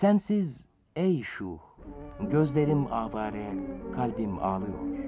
Sensiz ey şuh, gözlerim avare, kalbim ağlıyor.